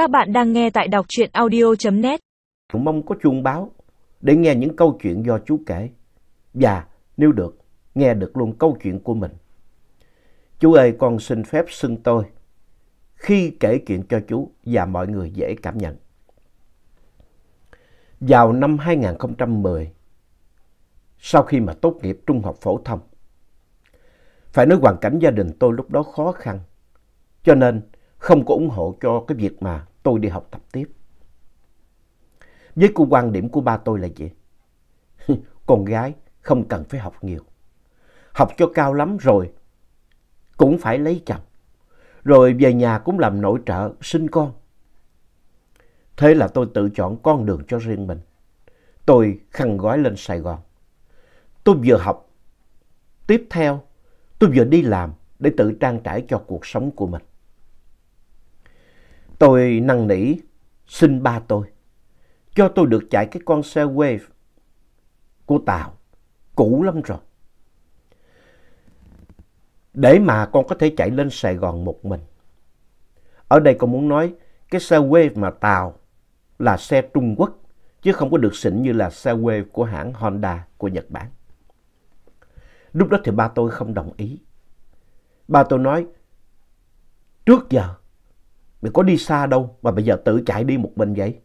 Các bạn đang nghe tại đọc truyện audio.net. Mong có chuông báo để nghe những câu chuyện do chú kể. Và nếu được, nghe được luôn câu chuyện của mình. Chú ơi, con xin phép xưng tôi khi kể chuyện cho chú và mọi người dễ cảm nhận. Vào năm 2010, sau khi mà tốt nghiệp trung học phổ thông, phải nói hoàn cảnh gia đình tôi lúc đó khó khăn, cho nên không có ủng hộ cho cái việc mà tôi đi học tập tiếp. Với cô quan điểm của ba tôi là gì? Con gái không cần phải học nhiều. Học cho cao lắm rồi cũng phải lấy chồng. Rồi về nhà cũng làm nội trợ, sinh con. Thế là tôi tự chọn con đường cho riêng mình. Tôi khăn gói lên Sài Gòn. Tôi vừa học, tiếp theo tôi vừa đi làm để tự trang trải cho cuộc sống của mình. Tôi năn nỉ xin ba tôi cho tôi được chạy cái con xe Wave của Tàu, cũ lắm rồi. Để mà con có thể chạy lên Sài Gòn một mình. Ở đây con muốn nói cái xe Wave mà Tàu là xe Trung Quốc chứ không có được xịn như là xe Wave của hãng Honda của Nhật Bản. Lúc đó thì ba tôi không đồng ý. Ba tôi nói trước giờ Mày có đi xa đâu mà bây giờ tự chạy đi một mình vậy?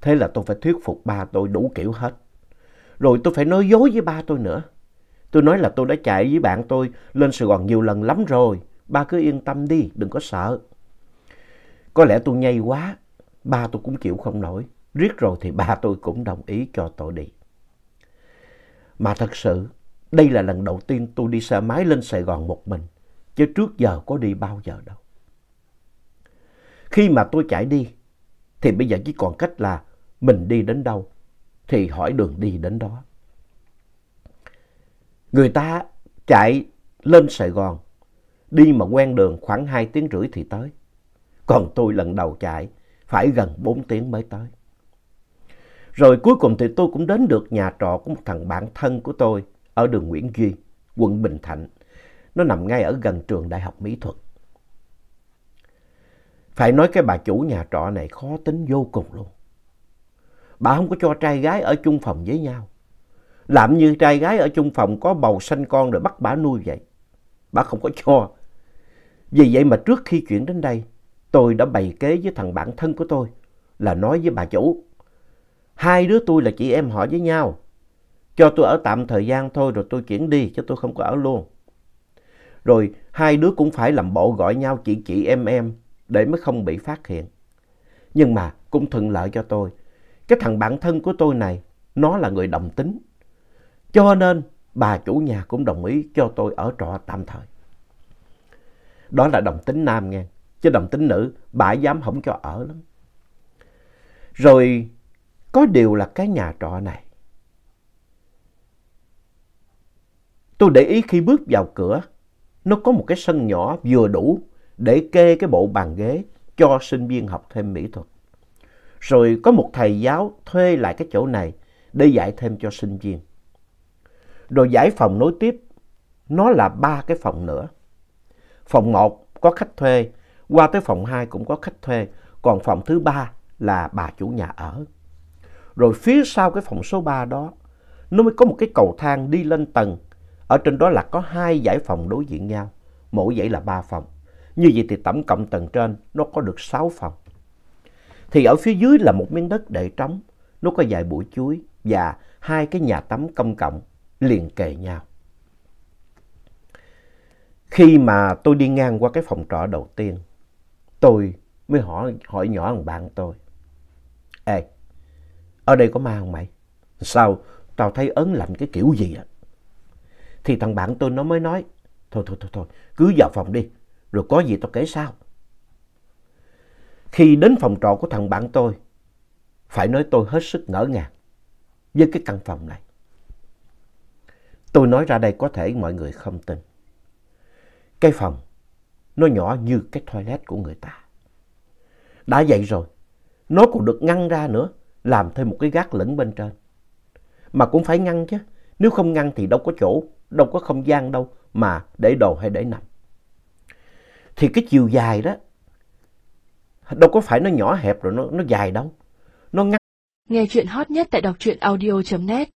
Thế là tôi phải thuyết phục ba tôi đủ kiểu hết. Rồi tôi phải nói dối với ba tôi nữa. Tôi nói là tôi đã chạy với bạn tôi lên Sài Gòn nhiều lần lắm rồi. Ba cứ yên tâm đi, đừng có sợ. Có lẽ tôi nhây quá, ba tôi cũng chịu không nổi. Riết rồi thì ba tôi cũng đồng ý cho tôi đi. Mà thật sự, đây là lần đầu tiên tôi đi xe máy lên Sài Gòn một mình. Chứ trước giờ có đi bao giờ đâu. Khi mà tôi chạy đi, thì bây giờ chỉ còn cách là mình đi đến đâu, thì hỏi đường đi đến đó. Người ta chạy lên Sài Gòn, đi mà quen đường khoảng 2 tiếng rưỡi thì tới. Còn tôi lần đầu chạy, phải gần 4 tiếng mới tới. Rồi cuối cùng thì tôi cũng đến được nhà trọ của một thằng bạn thân của tôi ở đường Nguyễn Duy, quận Bình Thạnh. Nó nằm ngay ở gần trường Đại học Mỹ thuật. Phải nói cái bà chủ nhà trọ này khó tính vô cùng luôn. Bà không có cho trai gái ở chung phòng với nhau. Làm như trai gái ở chung phòng có bầu sanh con rồi bắt bà nuôi vậy. Bà không có cho. Vì vậy mà trước khi chuyển đến đây, tôi đã bày kế với thằng bạn thân của tôi là nói với bà chủ. Hai đứa tôi là chị em họ với nhau. Cho tôi ở tạm thời gian thôi rồi tôi chuyển đi chứ tôi không có ở luôn. Rồi hai đứa cũng phải làm bộ gọi nhau chị chị em em để mới không bị phát hiện. Nhưng mà cũng thuận lợi cho tôi. Cái thằng bạn thân của tôi này, nó là người đồng tính. Cho nên bà chủ nhà cũng đồng ý cho tôi ở trọ tạm thời. Đó là đồng tính nam nghe. Chứ đồng tính nữ, bà dám không cho ở lắm. Rồi có điều là cái nhà trọ này. Tôi để ý khi bước vào cửa, nó có một cái sân nhỏ vừa đủ để kê cái bộ bàn ghế cho sinh viên học thêm mỹ thuật. Rồi có một thầy giáo thuê lại cái chỗ này để dạy thêm cho sinh viên. Rồi giải phòng nối tiếp, nó là ba cái phòng nữa. Phòng 1 có khách thuê, qua tới phòng 2 cũng có khách thuê, còn phòng thứ ba là bà chủ nhà ở. Rồi phía sau cái phòng số 3 đó, nó mới có một cái cầu thang đi lên tầng. Ở trên đó là có hai giải phòng đối diện nhau, mỗi dãy là ba phòng. Như vậy thì tổng cộng tầng trên nó có được 6 phòng. Thì ở phía dưới là một miếng đất để trống, nó có vài bụi chuối và hai cái nhà tắm công cộng liền kề nhau. Khi mà tôi đi ngang qua cái phòng trọ đầu tiên, tôi mới hỏi, hỏi nhỏ thằng bạn tôi. Ê, ở đây có ma không mày? Sao tao thấy ớn lạnh cái kiểu gì á? Thì thằng bạn tôi nó mới nói, thôi thôi thôi thôi, cứ vào phòng đi, rồi có gì tao kể sau. Khi đến phòng trọ của thằng bạn tôi, phải nói tôi hết sức ngỡ ngàng với cái căn phòng này. Tôi nói ra đây có thể mọi người không tin. Cái phòng nó nhỏ như cái toilet của người ta. Đã vậy rồi, nó còn được ngăn ra nữa, làm thêm một cái gác lửng bên trên. Mà cũng phải ngăn chứ, nếu không ngăn thì đâu có chỗ, đâu có không gian đâu mà để đồ hay để nằm thì cái chiều dài đó đâu có phải nó nhỏ hẹp rồi nó, nó dài đâu. Nó ngắn. Nghe chuyện hot nhất tại đọc truyện audio.net